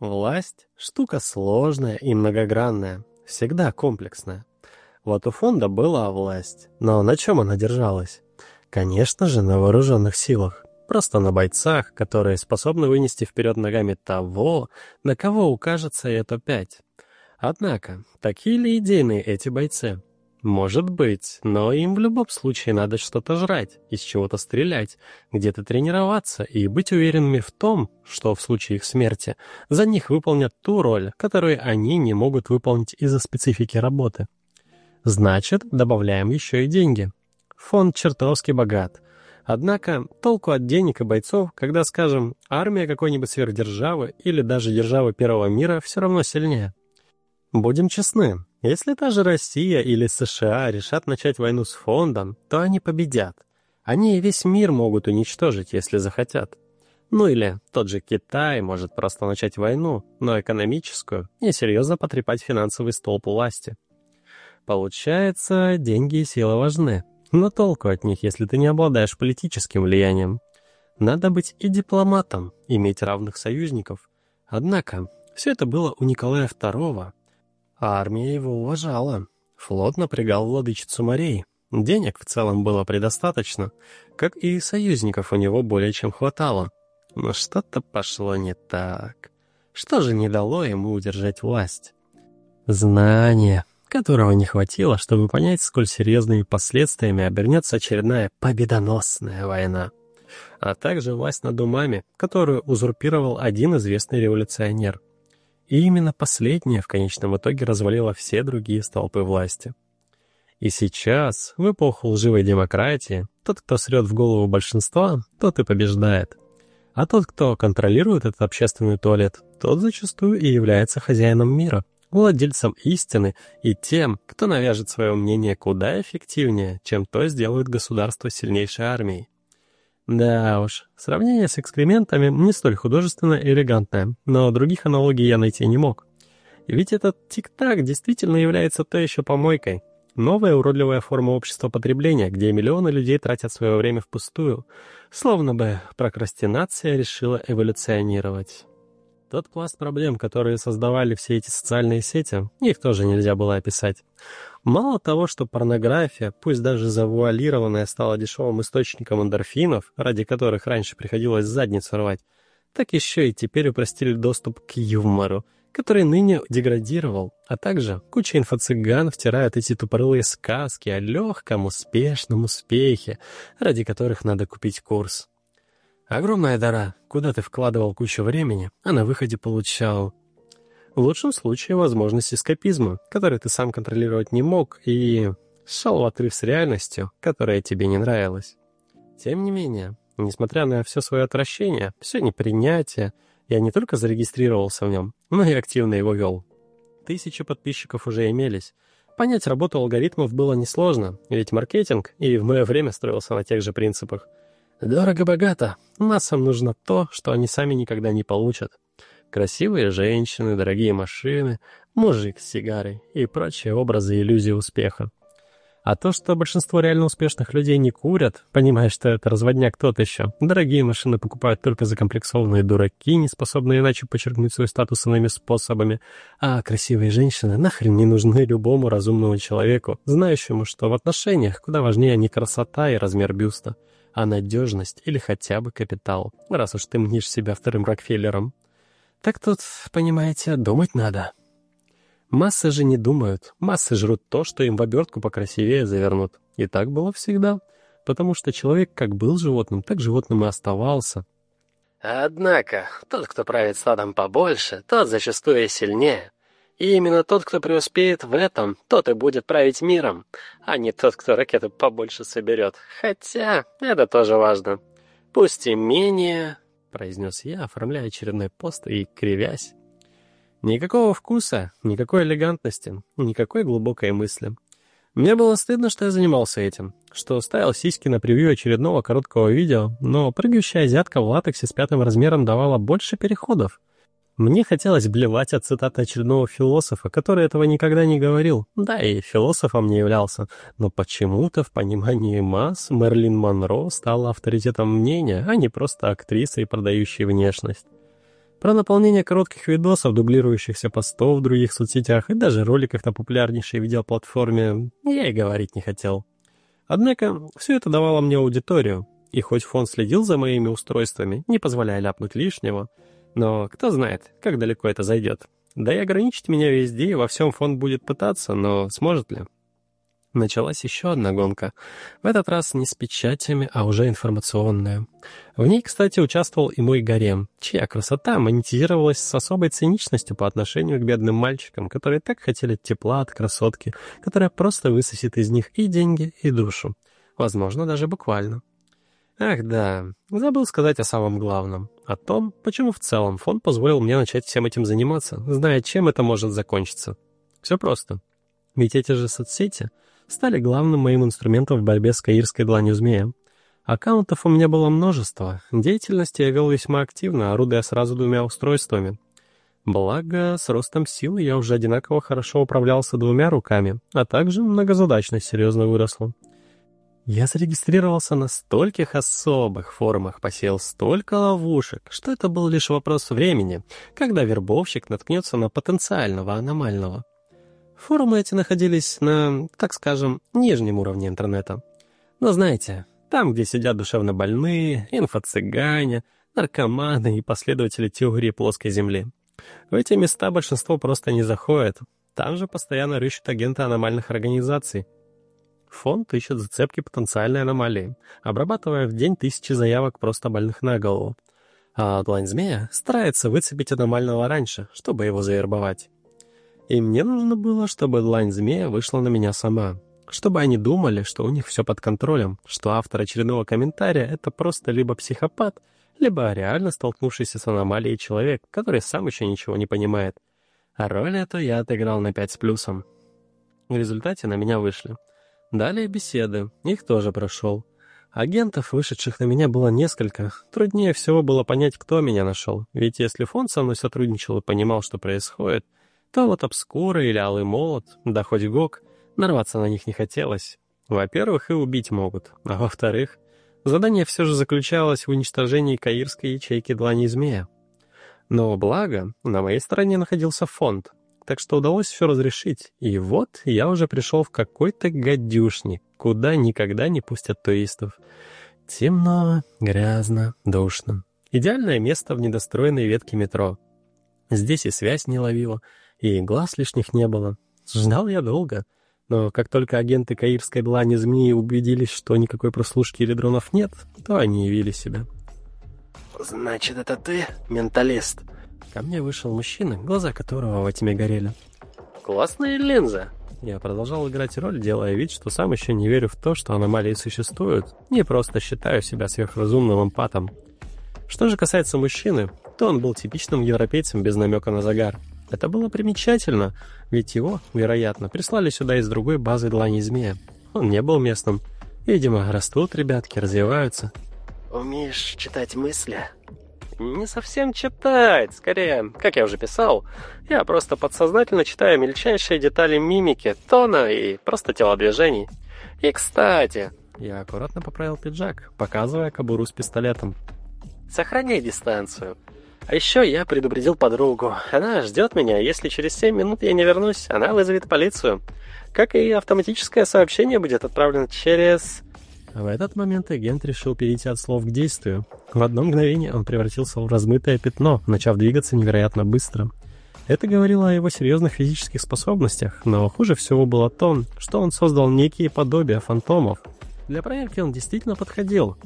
Власть — штука сложная и многогранная, всегда комплексная. Вот у фонда была власть, но на чем она держалась? Конечно же, на вооруженных силах. Просто на бойцах, которые способны вынести вперед ногами того, на кого укажется это пять. Однако, такие ли идейные эти бойцы? Может быть, но им в любом случае надо что-то жрать, из чего-то стрелять, где-то тренироваться и быть уверенными в том, что в случае их смерти за них выполнят ту роль, которую они не могут выполнить из-за специфики работы. Значит, добавляем еще и деньги. Фонд чертовски богат. Однако толку от денег и бойцов, когда, скажем, армия какой-нибудь сверхдержавы или даже державы первого мира все равно сильнее. Будем честны, если та же Россия или США решат начать войну с фондом, то они победят. Они весь мир могут уничтожить, если захотят. Ну или тот же Китай может просто начать войну, но экономическую, и серьезно потрепать финансовый столб власти. Получается, деньги и сила важны, но толку от них, если ты не обладаешь политическим влиянием. Надо быть и дипломатом, иметь равных союзников. Однако, все это было у Николая II, а армия его уважала. Флот напрягал владычицу морей. Денег в целом было предостаточно, как и союзников у него более чем хватало. Но что-то пошло не так. Что же не дало ему удержать власть? Знание, которого не хватило, чтобы понять, сколь серьезными последствиями обернется очередная победоносная война. А также власть над умами, которую узурпировал один известный революционер — и именно последнее в конечном итоге развалило все другие столпы власти. И сейчас, в эпоху лживой демократии, тот, кто срет в голову большинства, тот и побеждает. А тот, кто контролирует этот общественный туалет, тот зачастую и является хозяином мира, владельцем истины и тем, кто навяжет свое мнение куда эффективнее, чем то сделает государство сильнейшей армией. Да уж, сравнение с экскрементами не столь художественно и элегантное, но других аналогий я найти не мог. Ведь этот тик-так действительно является то еще помойкой. Новая уродливая форма общества потребления, где миллионы людей тратят свое время впустую, словно бы прокрастинация решила эволюционировать. Тот пласт проблем, которые создавали все эти социальные сети, их тоже нельзя было описать. Мало того, что порнография, пусть даже завуалированная, стала дешевым источником эндорфинов, ради которых раньше приходилось задницу рвать, так еще и теперь упростили доступ к юмору, который ныне деградировал, а также куча инфо-цыган втирают эти тупорылые сказки о легком, успешном успехе, ради которых надо купить курс. Огромная дара, куда ты вкладывал кучу времени, а на выходе получал... В лучшем случае возможность эскапизма, который ты сам контролировать не мог, и шел в отрыв с реальностью, которая тебе не нравилась. Тем не менее, несмотря на все свое отвращение, все непринятие, я не только зарегистрировался в нем, но и активно его вел. Тысячи подписчиков уже имелись. Понять работу алгоритмов было несложно, ведь маркетинг и в мое время строился на тех же принципах. Дорого-богато. Массам нужно то, что они сами никогда не получат. Красивые женщины, дорогие машины, мужик с сигарой и прочие образы иллюзии успеха. А то, что большинство реально успешных людей не курят, понимая, что это разводняк тот еще, дорогие машины покупают только закомплексованные дураки, не способные иначе подчеркнуть свой статус иными способами, а красивые женщины нахрен не нужны любому разумному человеку, знающему, что в отношениях куда важнее не красота и размер бюста — а надежность или хотя бы капитал, раз уж ты мнишь себя вторым Рокфеллером. Так тут, понимаете, думать надо. Массы же не думают, массы жрут то, что им в обертку покрасивее завернут. И так было всегда, потому что человек как был животным, так животным и оставался. Однако, тот, кто правит стадом побольше, тот зачастую и сильнее. И именно тот, кто преуспеет в этом, тот и будет править миром, а не тот, кто ракету побольше соберет. Хотя, это тоже важно. Пусть и менее, — произнес я, оформляя очередной пост и кривясь. Никакого вкуса, никакой элегантности, никакой глубокой мысли. Мне было стыдно, что я занимался этим, что ставил сиськи на превью очередного короткого видео, но прыгающая азиатка в латексе с пятым размером давала больше переходов. Мне хотелось блевать от цитаты очередного философа, который этого никогда не говорил. Да, и философом не являлся. Но почему-то в понимании масс Мерлин Монро стала авторитетом мнения, а не просто актрисой, продающей внешность. Про наполнение коротких видосов, дублирующихся постов в других соцсетях и даже роликах на популярнейшей видеоплатформе я и говорить не хотел. Однако все это давало мне аудиторию, и хоть фонд следил за моими устройствами, не позволяя ляпнуть лишнего, но кто знает, как далеко это зайдет. Да и ограничить меня везде и во всем фонд будет пытаться, но сможет ли? Началась еще одна гонка. В этот раз не с печатями, а уже информационная. В ней, кстати, участвовал и мой гарем, чья красота монетизировалась с особой циничностью по отношению к бедным мальчикам, которые так хотели тепла от красотки, которая просто высосет из них и деньги, и душу. Возможно, даже буквально. Ах да, забыл сказать о самом главном. О том, почему в целом фонд позволил мне начать всем этим заниматься, зная, чем это может закончиться. Все просто. Ведь эти же соцсети стали главным моим инструментом в борьбе с каирской дланью змея. Аккаунтов у меня было множество, деятельности я вел весьма активно, орудуя сразу двумя устройствами. Благо, с ростом силы я уже одинаково хорошо управлялся двумя руками, а также многозадачность серьезно выросла. Я зарегистрировался на стольких особых форумах, посеял столько ловушек, что это был лишь вопрос времени, когда вербовщик наткнется на потенциального аномального. Форумы эти находились на, так скажем, нижнем уровне интернета. Но знаете, там, где сидят душевно больные, инфо-цыгане, наркоманы и последователи теории плоской земли. В эти места большинство просто не заходит. Там же постоянно рыщут агенты аномальных организаций. Фонд ищет зацепки потенциальной аномалии, обрабатывая в день тысячи заявок просто больных на голову. А длань змея старается выцепить аномального раньше, чтобы его завербовать. И мне нужно было, чтобы длань змея вышла на меня сама. Чтобы они думали, что у них все под контролем, что автор очередного комментария — это просто либо психопат, либо реально столкнувшийся с аномалией человек, который сам еще ничего не понимает. А роль эту я отыграл на пять с плюсом. В результате на меня вышли. Далее беседы, их тоже прошел. Агентов, вышедших на меня, было несколько. Труднее всего было понять, кто меня нашел. Ведь если фонд со мной сотрудничал и понимал, что происходит, то вот обскура или алый молот, да хоть гок, нарваться на них не хотелось. Во-первых, и убить могут, а во-вторых, задание все же заключалось в уничтожении каирской ячейки длани змея. Но благо, на моей стороне находился фонд, так что удалось все разрешить, и вот я уже пришел в какой-то гадюшник, куда никогда не пустят туристов. Темно, грязно, душно. Идеальное место в недостроенной ветке метро. Здесь и связь не ловила, и глаз лишних не было. Ждал я долго, но как только агенты Каирской длани змеи убедились, что никакой прослушки или дронов нет, то они явили себя. «Значит, это ты, менталист?» Ко мне вышел мужчина, глаза которого во тьме горели. «Классная линза!» Я продолжал играть роль, делая вид, что сам еще не верю в то, что аномалии существуют, не просто считаю себя сверхразумным эмпатом. Что же касается мужчины, то он был типичным европейцем без намека на загар. Это было примечательно, ведь его, вероятно, прислали сюда из другой базы длани змея. Он не был местным. Видимо, растут ребятки, развиваются. «Умеешь читать мысли?» «Не совсем читать, скорее, как я уже писал. Я просто подсознательно читаю мельчайшие детали мимики, тона и просто телодвижений. И, кстати...» Я аккуратно поправил пиджак, показывая кобуру с пистолетом. «Сохраняй дистанцию. А еще я предупредил подругу. Она ждет меня, если через семь минут я не вернусь, она вызовет полицию. Как и автоматическое сообщение будет отправлено через... В этот момент агент решил перейти от слов к действию. В одно мгновение он превратился в размытое пятно, начав двигаться невероятно быстро. Это говорило о его серьезных физических способностях, но хуже всего было то, что он создал некие подобия фантомов. Для проверки он действительно подходил.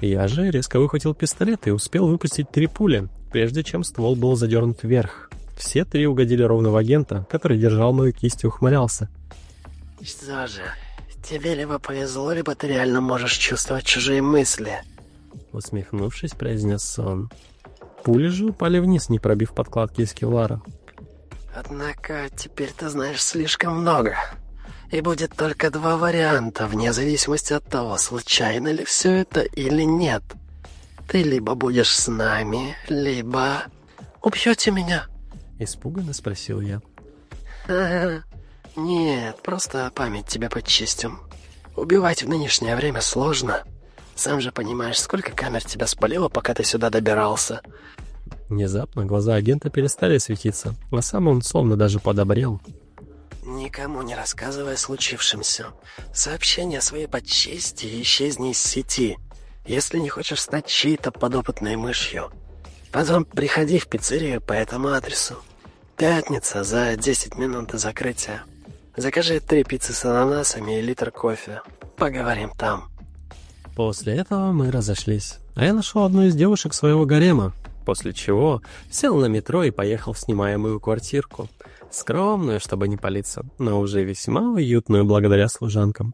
Я же резко выхватил пистолет и успел выпустить три пули, прежде чем ствол был задернут вверх. Все три угодили ровно в агента, который держал мою кисть и ухмылялся. «Что же, тебе либо повезло, либо ты реально можешь чувствовать чужие мысли», усмехнувшись, произнес он. Пули же упали вниз, не пробив подкладки из кевлара. «Однако теперь ты знаешь слишком много, и будет только два варианта, вне зависимости от того, случайно ли все это или нет». Ты либо будешь с нами, либо убьете меня?» Испуганно спросил я. «Нет, просто память тебя подчистим. Убивать в нынешнее время сложно. Сам же понимаешь, сколько камер тебя спалило, пока ты сюда добирался. Внезапно глаза агента перестали светиться, а сам он словно даже подобрел. «Никому не рассказывай о случившемся. Сообщение о своей подчести и исчезни из сети, если не хочешь стать чьей-то подопытной мышью. Потом приходи в пиццерию по этому адресу. Пятница за 10 минут до закрытия. Закажи три пиццы с ананасами и литр кофе. Поговорим там». После этого мы разошлись, а я нашел одну из девушек своего гарема, после чего сел на метро и поехал в снимаемую квартирку. Скромную, чтобы не палиться, но уже весьма уютную благодаря служанкам.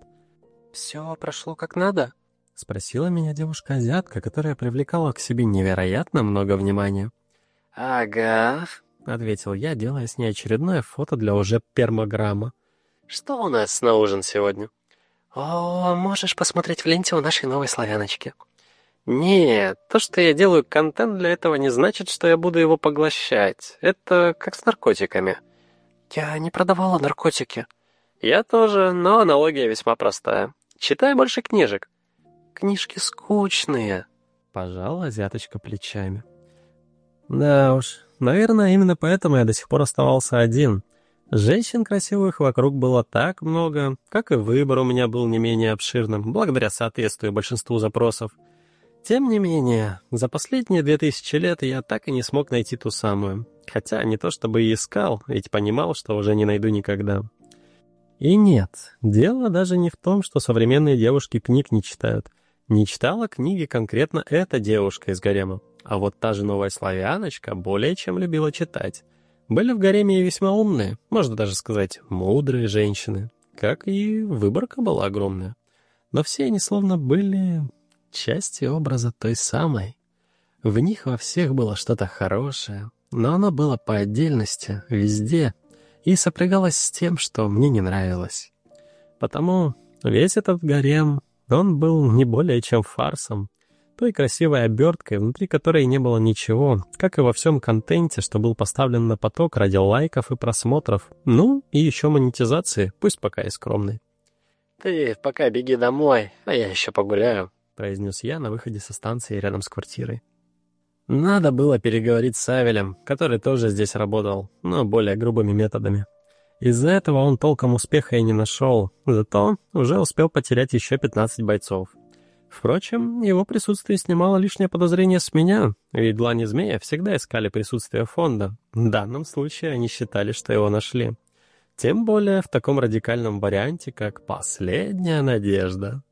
«Все прошло как надо?» — спросила меня девушка-азиатка, которая привлекала к себе невероятно много внимания. «Ага», — ответил я, делая с ней очередное фото для уже пермограмма. «Что у нас на ужин сегодня?» «О, можешь посмотреть в ленте у нашей новой славяночки». «Нет, то, что я делаю контент для этого, не значит, что я буду его поглощать. Это как с наркотиками». «Я не продавала наркотики». «Я тоже, но аналогия весьма простая. Читай больше книжек». «Книжки скучные», — пожала азиаточка плечами. «Да уж, наверное, именно поэтому я до сих пор оставался один». Женщин красивых вокруг было так много, как и выбор у меня был не менее обширным, благодаря соответствию большинству запросов. Тем не менее, за последние две тысячи лет я так и не смог найти ту самую. Хотя не то чтобы и искал, ведь понимал, что уже не найду никогда. И нет, дело даже не в том, что современные девушки книг не читают. Не читала книги конкретно эта девушка из гарема. А вот та же новая славяночка более чем любила читать. Были в гареме весьма умные, можно даже сказать, мудрые женщины. Как и выборка была огромная. Но все они словно были частью образа той самой. В них во всех было что-то хорошее, но оно было по отдельности, везде, и сопрягалось с тем, что мне не нравилось. Потому весь этот гарем, он был не более чем фарсом, той красивой оберткой, внутри которой не было ничего, как и во всем контенте, что был поставлен на поток ради лайков и просмотров, ну и еще монетизации, пусть пока и скромной. «Ты пока беги домой, а я еще погуляю», — произнес я на выходе со станции рядом с квартирой. Надо было переговорить с Авелем, который тоже здесь работал, но более грубыми методами. Из-за этого он толком успеха и не нашел, зато уже успел потерять еще 15 бойцов. Впрочем, его присутствие снимало лишнее подозрение с меня, ведь длани змея всегда искали присутствие фонда. В данном случае они считали, что его нашли. Тем более в таком радикальном варианте, как «Последняя надежда».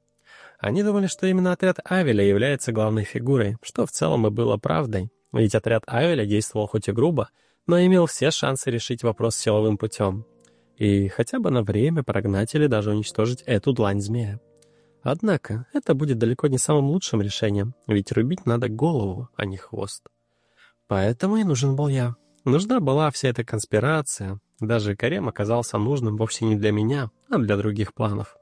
Они думали, что именно отряд Авеля является главной фигурой, что в целом и было правдой. Ведь отряд Авеля действовал хоть и грубо, но имел все шансы решить вопрос силовым путем. И хотя бы на время прогнать или даже уничтожить эту длань змея. Однако, это будет далеко не самым лучшим решением, ведь рубить надо голову, а не хвост. Поэтому и нужен был я. Нужна была вся эта конспирация. Даже Карем оказался нужным вовсе не для меня, а для других планов.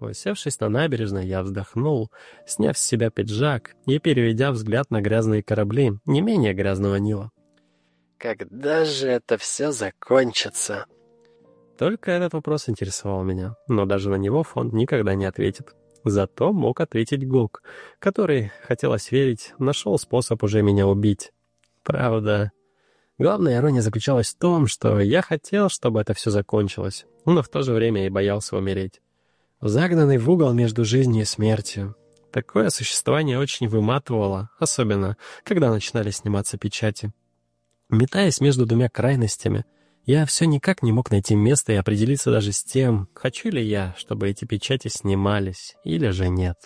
Усевшись на набережной, я вздохнул, сняв с себя пиджак и переведя взгляд на грязные корабли, не менее грязного Нила. «Когда же это все закончится?» Только этот вопрос интересовал меня, но даже на него фонд никогда не ответит. Зато мог ответить Гук, который, хотелось верить, нашел способ уже меня убить. Правда. Главная ирония заключалась в том, что я хотел, чтобы это все закончилось, но в то же время и боялся умереть. Загнанный в угол между жизнью и смертью. Такое существование очень выматывало, особенно, когда начинали сниматься печати. Метаясь между двумя крайностями, я все никак не мог найти место и определиться даже с тем, хочу ли я, чтобы эти печати снимались, или же нет.